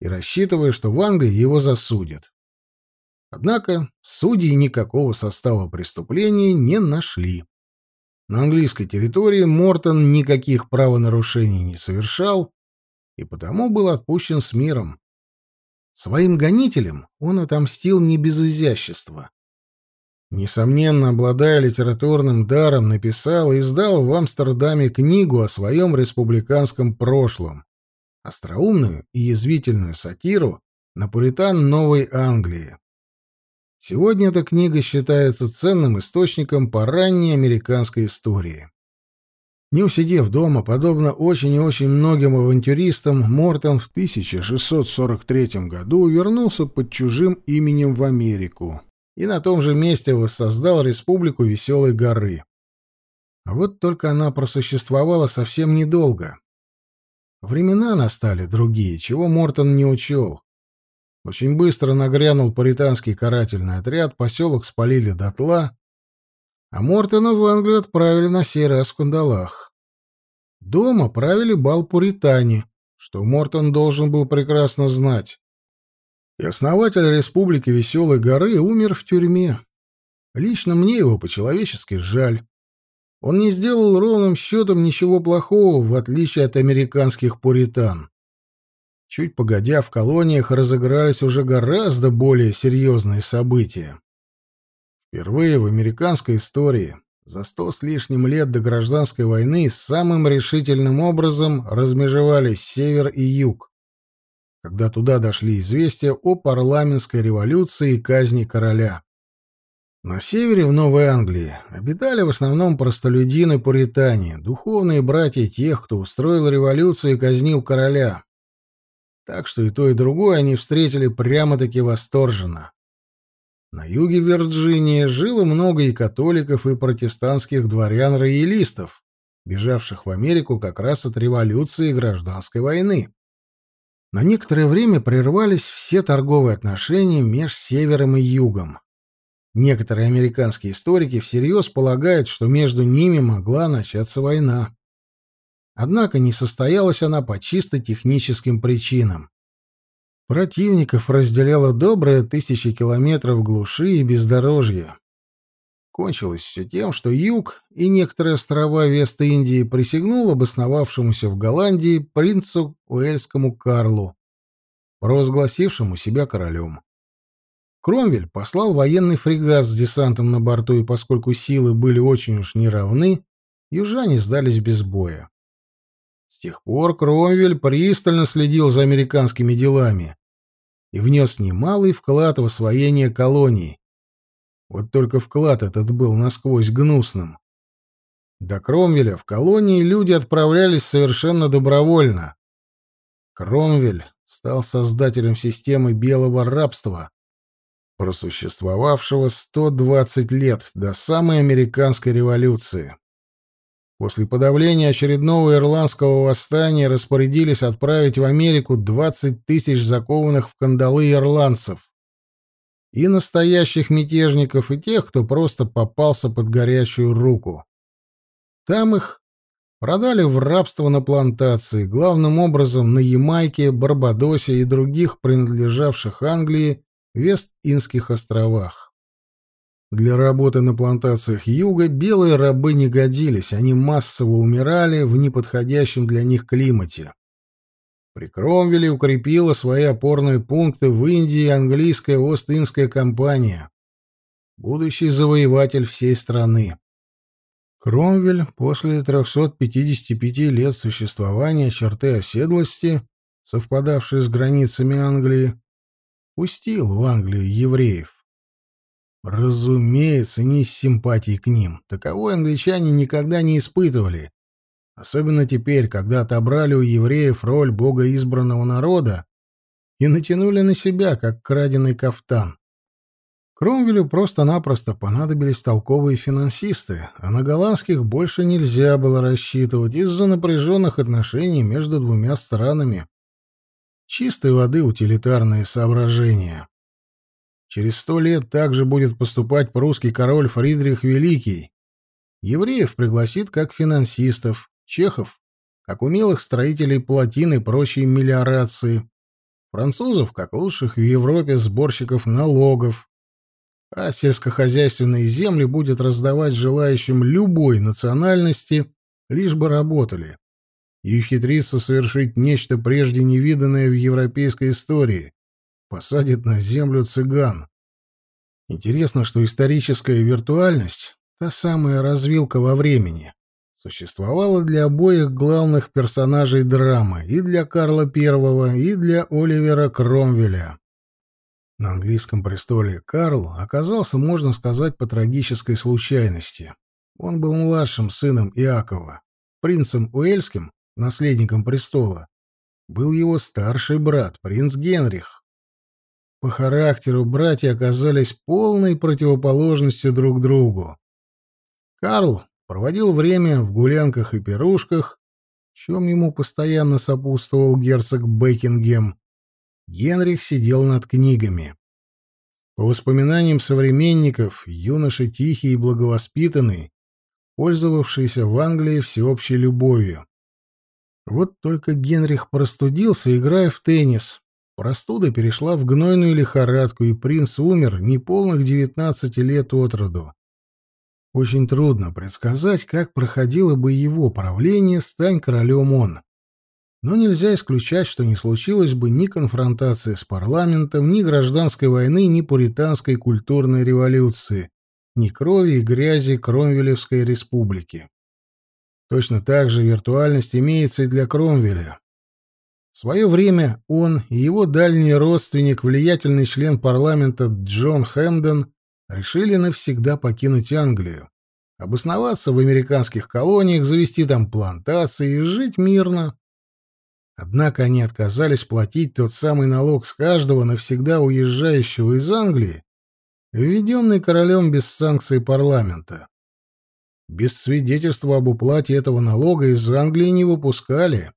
и рассчитывая, что в Англии его засудят. Однако судьи никакого состава преступления не нашли. На английской территории Мортон никаких правонарушений не совершал и потому был отпущен с миром. Своим гонителям он отомстил не без изящества. Несомненно, обладая литературным даром, написал и издал в Амстердаме книгу о своем республиканском прошлом, остроумную и язвительную сатиру на пуритан Новой Англии. Сегодня эта книга считается ценным источником по ранней американской истории. Не усидев дома, подобно очень и очень многим авантюристам, Мортон в 1643 году вернулся под чужим именем в Америку и на том же месте воссоздал Республику Веселой горы. А вот только она просуществовала совсем недолго. Времена настали другие, чего Мортон не учел. Очень быстро нагрянул паританский карательный отряд, поселок спалили дотла, а Мортона в Англию отправили на сей раз в кандалах. Дома правили бал пуритане, что Мортон должен был прекрасно знать. И основатель Республики Веселой горы умер в тюрьме. Лично мне его по-человечески жаль. Он не сделал ровным счетом ничего плохого, в отличие от американских пуритан. Чуть погодя, в колониях разыгрались уже гораздо более серьезные события. Впервые в американской истории за сто с лишним лет до гражданской войны самым решительным образом размежевались север и юг, когда туда дошли известия о парламентской революции и казни короля. На севере, в Новой Англии, обитали в основном простолюдины-пуритане, духовные братья тех, кто устроил революцию и казнил короля. Так что и то, и другое они встретили прямо-таки восторженно. На юге Вирджинии жило много и католиков, и протестантских дворян-роялистов, бежавших в Америку как раз от революции и гражданской войны. На некоторое время прервались все торговые отношения между севером и югом. Некоторые американские историки всерьез полагают, что между ними могла начаться война. Однако не состоялась она по чисто техническим причинам. Противников разделяло добрые тысячи километров глуши и бездорожья. Кончилось все тем, что юг и некоторые острова Вест-Индии присягнул обосновавшемуся в Голландии принцу Уэльскому Карлу, провозгласившему себя королем. Кромвель послал военный фрегат с десантом на борту, и поскольку силы были очень уж неравны, южане сдались без боя. С тех пор Кромвель пристально следил за американскими делами и внес немалый вклад в освоение колоний. Вот только вклад этот был насквозь гнусным. До Кромвеля в колонии люди отправлялись совершенно добровольно. Кромвель стал создателем системы белого рабства, просуществовавшего 120 лет до самой американской революции. После подавления очередного ирландского восстания распорядились отправить в Америку 20 тысяч закованных в кандалы ирландцев. И настоящих мятежников, и тех, кто просто попался под горячую руку. Там их продали в рабство на плантации, главным образом на Ямайке, Барбадосе и других принадлежавших Англии Вест-Индских островах. Для работы на плантациях юга белые рабы не годились, они массово умирали в неподходящем для них климате. При Кромвеле укрепила свои опорные пункты в Индии английская Ост-Индская компания, будущий завоеватель всей страны. Кромвель после 355 лет существования черты оседлости, совпадавшие с границами Англии, пустил в Англию евреев. Разумеется, не с симпатией к ним. Таковой англичане никогда не испытывали. Особенно теперь, когда отобрали у евреев роль богоизбранного народа, и натянули на себя, как краденый кафтан. Кромвелю просто-напросто понадобились толковые финансисты, а на голландских больше нельзя было рассчитывать из-за напряженных отношений между двумя странами. Чистой воды утилитарные соображения. Через сто лет также будет поступать прусский король Фридрих Великий. Евреев пригласит как финансистов, чехов как умелых строителей плотин и прочей мелиорации, французов как лучших в Европе сборщиков налогов, а сельскохозяйственные земли будет раздавать желающим любой национальности, лишь бы работали, и ухитриться совершить нечто прежде невиданное в европейской истории — посадит на землю цыган. Интересно, что историческая виртуальность — та самая развилка во времени — существовала для обоих главных персонажей драмы, и для Карла I, и для Оливера Кромвеля. На английском престоле Карл оказался, можно сказать, по трагической случайности. Он был младшим сыном Иакова. Принцем Уэльским, наследником престола, был его старший брат, принц Генрих. По характеру братья оказались полной противоположностью друг другу. Карл проводил время в гулянках и пирушках, чем ему постоянно сопутствовал герцог Бекингем, Генрих сидел над книгами. По воспоминаниям современников, юноша тихий и благовоспитанный, пользовавшийся в Англии всеобщей любовью. Вот только Генрих простудился, играя в теннис. Простуда перешла в гнойную лихорадку, и принц умер неполных девятнадцати лет от роду. Очень трудно предсказать, как проходило бы его правление, стань королем он. Но нельзя исключать, что не случилось бы ни конфронтации с парламентом, ни гражданской войны, ни пуританской культурной революции, ни крови и грязи Кромвелевской республики. Точно так же виртуальность имеется и для Кромвеля. В свое время он и его дальний родственник, влиятельный член парламента Джон Хэмден, решили навсегда покинуть Англию, обосноваться в американских колониях, завести там плантации и жить мирно. Однако они отказались платить тот самый налог с каждого навсегда уезжающего из Англии, введенный королем без санкций парламента. Без свидетельства об уплате этого налога из Англии не выпускали.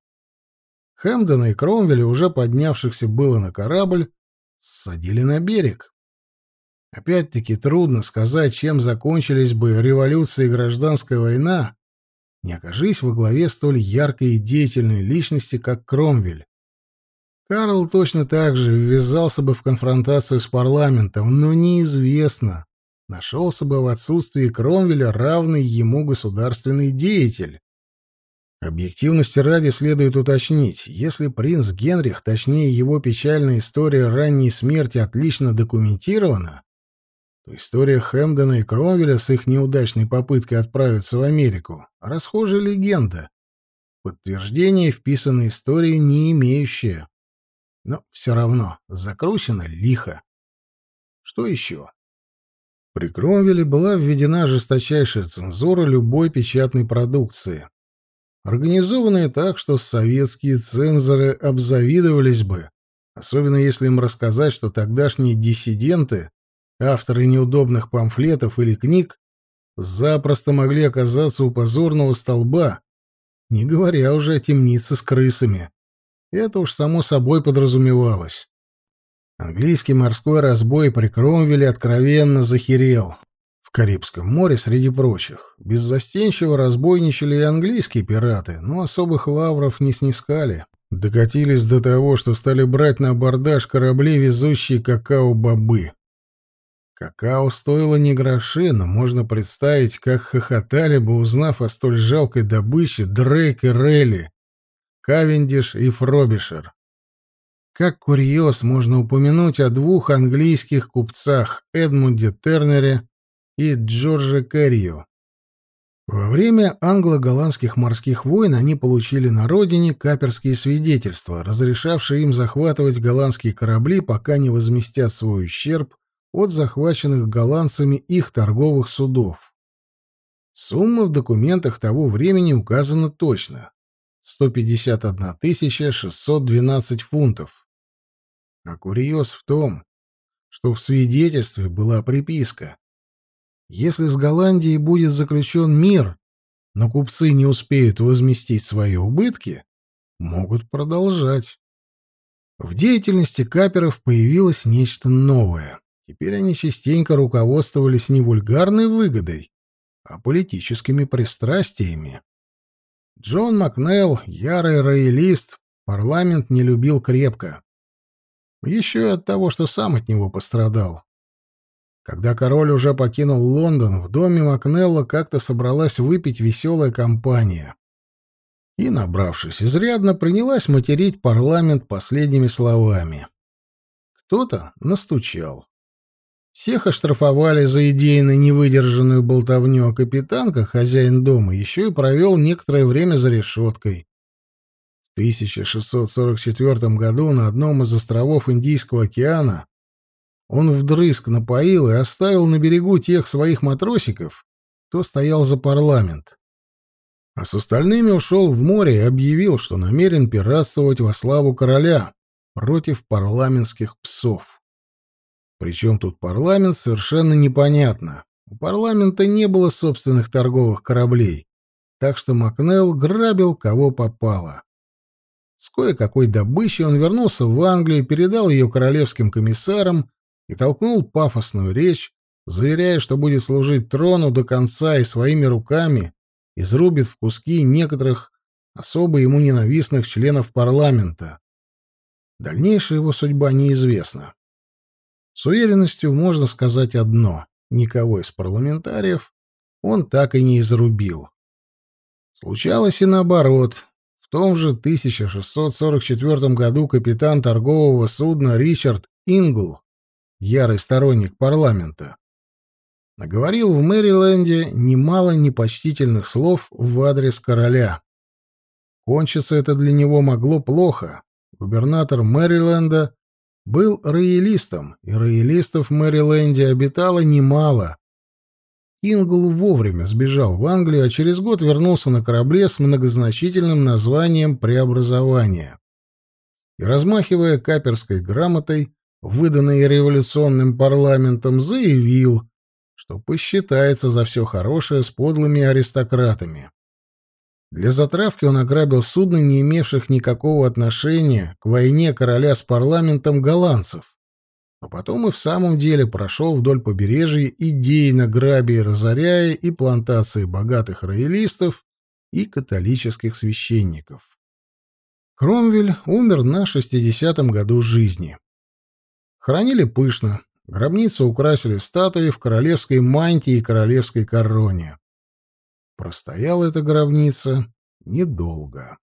Хэмдона и Кромвеля, уже поднявшихся было на корабль, ссадили на берег. Опять-таки трудно сказать, чем закончились бы революция и гражданская война, не окажись во главе столь яркой и деятельной личности, как Кромвель. Карл точно так же ввязался бы в конфронтацию с парламентом, но неизвестно, нашелся бы в отсутствии Кромвеля равный ему государственный деятель. Объективности ради следует уточнить, если принц Генрих, точнее его печальная история ранней смерти отлично документирована, История Хэмдена и Кромвеля с их неудачной попыткой отправиться в Америку — расхожая легенда. Подтверждение вписанной истории не имеющее. Но все равно закручено лихо. Что еще? При Кромвеле была введена жесточайшая цензура любой печатной продукции, организованная так, что советские цензоры обзавидовались бы, особенно если им рассказать, что тогдашние диссиденты авторы неудобных памфлетов или книг запросто могли оказаться у позорного столба, не говоря уже о темнице с крысами. Это уж само собой подразумевалось. Английский морской разбой при Кромвеле откровенно захерел. В Карибском море, среди прочих, беззастенчиво разбойничали и английские пираты, но особых лавров не снискали. Докатились до того, что стали брать на абордаж корабли, везущие какао-бобы. Какао стоило не гроши, но можно представить, как хохотали бы, узнав о столь жалкой добыче Дрейк и Релли, Кавендиш и Фробишер. Как курьез можно упомянуть о двух английских купцах Эдмунде Тернере и Джордже Керрио. Во время англо-голландских морских войн они получили на родине каперские свидетельства, разрешавшие им захватывать голландские корабли, пока не возместят свой ущерб от захваченных голландцами их торговых судов. Сумма в документах того времени указана точно — 151 612 фунтов. А курьез в том, что в свидетельстве была приписка. Если с Голландией будет заключен мир, но купцы не успеют возместить свои убытки, могут продолжать. В деятельности каперов появилось нечто новое. Теперь они частенько руководствовались не вульгарной выгодой, а политическими пристрастиями. Джон Макнелл, ярый роялист, парламент не любил крепко. Еще и от того, что сам от него пострадал. Когда король уже покинул Лондон, в доме Макнелла как-то собралась выпить веселая компания. И, набравшись изрядно, принялась материть парламент последними словами. Кто-то настучал. Всех оштрафовали за идейно невыдержанную болтовню о капитанках, хозяин дома еще и провел некоторое время за решеткой. 1644 году на одном из островов Индийского океана он вдрызг напоил и оставил на берегу тех своих матросиков, кто стоял за парламент. А с остальными ушел в море и объявил, что намерен пиратствовать во славу короля против парламентских псов. Причем тут парламент совершенно непонятно. У парламента не было собственных торговых кораблей, так что Макнелл грабил кого попало. С кое-какой добычей он вернулся в Англию, передал ее королевским комиссарам и толкнул пафосную речь, заверяя, что будет служить трону до конца и своими руками изрубит в куски некоторых особо ему ненавистных членов парламента. Дальнейшая его судьба неизвестна. С уверенностью можно сказать одно — никого из парламентариев он так и не изрубил. Случалось и наоборот. В том же 1644 году капитан торгового судна Ричард Ингл, ярый сторонник парламента, наговорил в Мэриленде немало непочтительных слов в адрес короля. Кончиться это для него могло плохо. Губернатор Мэриленда был роялистом, и роялистов в Мэриленде обитало немало. Ингл вовремя сбежал в Англию, а через год вернулся на корабле с многозначительным названием «Преобразование». И, размахивая каперской грамотой, выданной революционным парламентом, заявил, что посчитается за все хорошее с подлыми аристократами. Для затравки он ограбил судно, не имевших никакого отношения к войне короля с парламентом голландцев но потом и в самом деле прошел вдоль побережья, идейно грабя и разоряя и плантации богатых роялистов, и католических священников. Кромвель умер на 60-м году жизни. Хоронили пышно, гробницу украсили статуи в королевской мантии и королевской короне. Простояла эта гробница недолго.